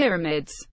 pyramids.